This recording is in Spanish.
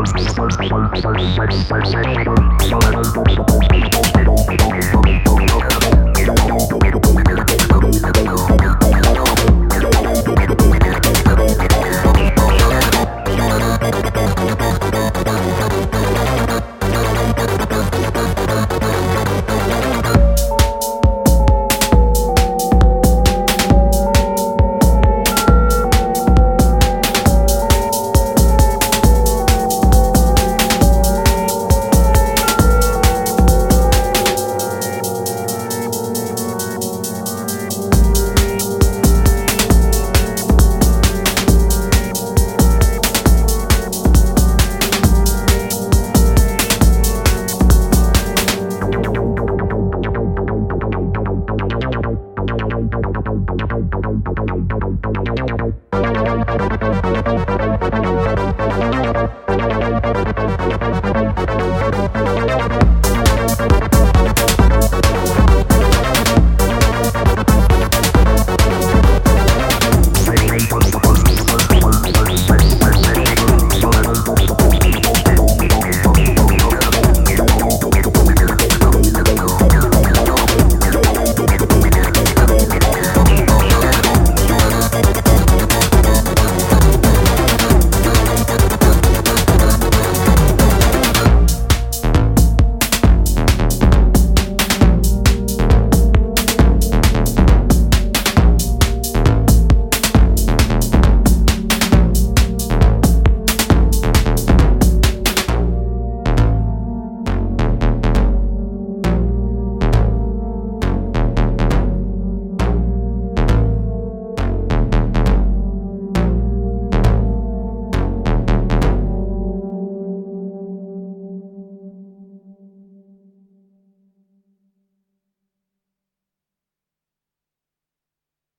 Sol, sol, sol, sol, sol, sol, sol,